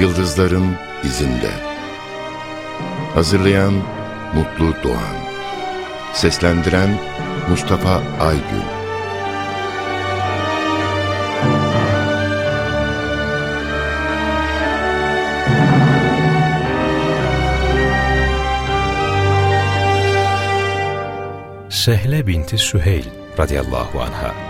Yıldızların izinde. Hazırlayan Mutlu Doğan. Seslendiren Mustafa Aygün. Sehle binti Süheyl radıyallahu anha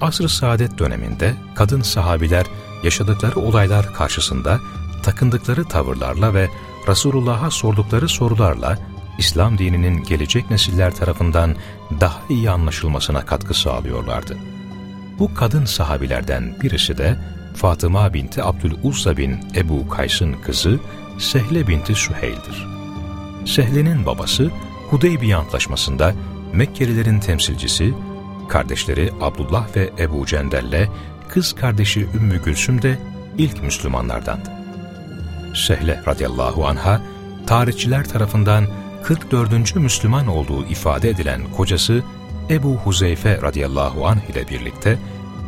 Asr-ı Saadet döneminde kadın sahabiler yaşadıkları olaylar karşısında takındıkları tavırlarla ve Resulullah'a sordukları sorularla İslam dininin gelecek nesiller tarafından daha iyi anlaşılmasına katkı sağlıyorlardı. Bu kadın sahabilerden birisi de Fatıma binti Abdüluzza bin Ebu Kays'ın kızı Sehle binti Süheyl'dir. Sehle'nin babası Hudeybiye Antlaşması'nda Mekkelilerin temsilcisi Kardeşleri Abdullah ve Ebu Cendel'le kız kardeşi Ümmü Gülsüm de ilk Müslümanlardandı. Sehle radıyallahu anha, tarihçiler tarafından 44. Müslüman olduğu ifade edilen kocası Ebu Huzeyfe radıyallahu anh ile birlikte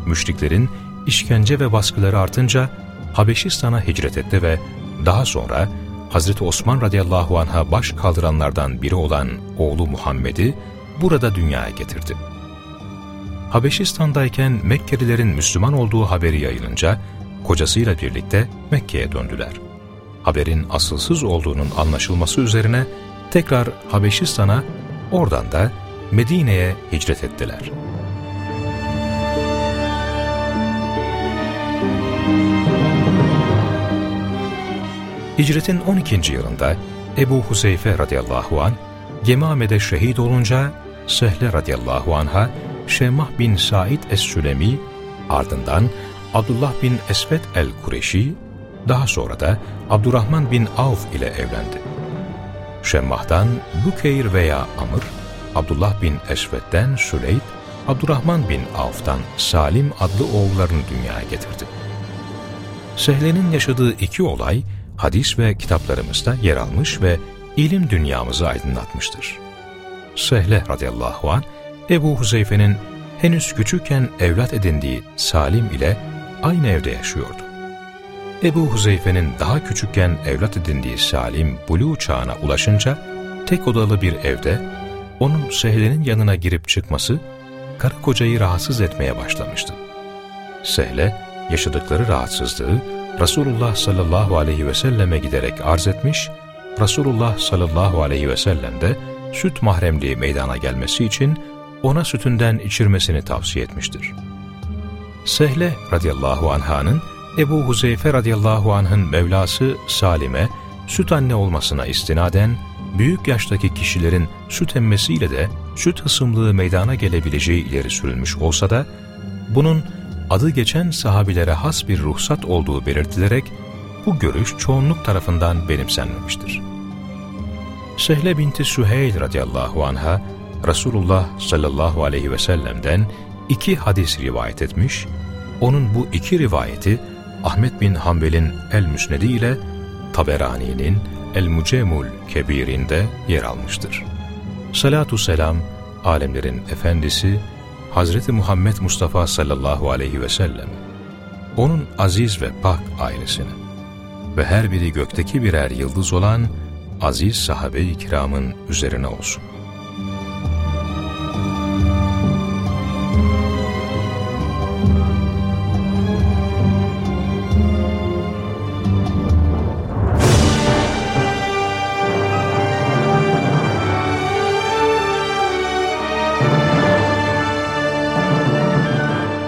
müşriklerin işkence ve baskıları artınca Habeşistan'a hicret etti ve daha sonra Hazreti Osman radıyallahu anh'a baş kaldıranlardan biri olan oğlu Muhammed'i burada dünyaya getirdi. Habeşistan'dayken Mekkelilerin Müslüman olduğu haberi yayılınca kocasıyla birlikte Mekke'ye döndüler. Haberin asılsız olduğunun anlaşılması üzerine tekrar Habeşistan'a oradan da Medine'ye hicret ettiler. Hicretin 12. yılında Ebu Huzeyfe radıyallahu an Gemame'de şehit olunca Sehle radıyallahu anha Şemah bin Said Es-Sülemi, ardından Abdullah bin Esved el-Kureşi, daha sonra da Abdurrahman bin Avf ile evlendi. Şemmah'tan Bükeyr veya Amr, Abdullah bin Esved'den Süleyt, Abdurrahman bin Avf'tan Salim adlı oğullarını dünyaya getirdi. Sehle'nin yaşadığı iki olay, hadis ve kitaplarımızda yer almış ve ilim dünyamızı aydınlatmıştır. Sehle radıyallahu anh, Ebu Huzeyfe'nin henüz küçükken evlat edindiği Salim ile aynı evde yaşıyordu. Ebu Huzeyfe'nin daha küçükken evlat edindiği Salim buluğ çağına ulaşınca tek odalı bir evde onun Sehle'nin yanına girip çıkması karı kocayı rahatsız etmeye başlamıştı. Sehle yaşadıkları rahatsızlığı Resulullah sallallahu aleyhi ve selleme giderek arz etmiş, Resulullah sallallahu aleyhi ve sellem de süt mahremliği meydana gelmesi için ona sütünden içirmesini tavsiye etmiştir. Sehle radıyallahu anh'ın Ebu Huzeyfe radıyallahu anh'ın Mevlası Salim'e süt anne olmasına istinaden büyük yaştaki kişilerin süt emmesiyle de süt hısımlığı meydana gelebileceği ileri sürülmüş olsa da bunun adı geçen sahabilere has bir ruhsat olduğu belirtilerek bu görüş çoğunluk tarafından benimsenmemiştir. Sehle binti Süheyl radıyallahu anha Resulullah sallallahu aleyhi ve sellem'den iki hadis rivayet etmiş, onun bu iki rivayeti Ahmet bin Hanbel'in El-Müsnedi ile Taberani'nin El-Mucemul Kebir'inde yer almıştır. Salatu selam, alemlerin efendisi Hazreti Muhammed Mustafa sallallahu aleyhi ve sellem, onun aziz ve pak ailesine ve her biri gökteki birer yıldız olan aziz sahabe-i kiramın üzerine olsun.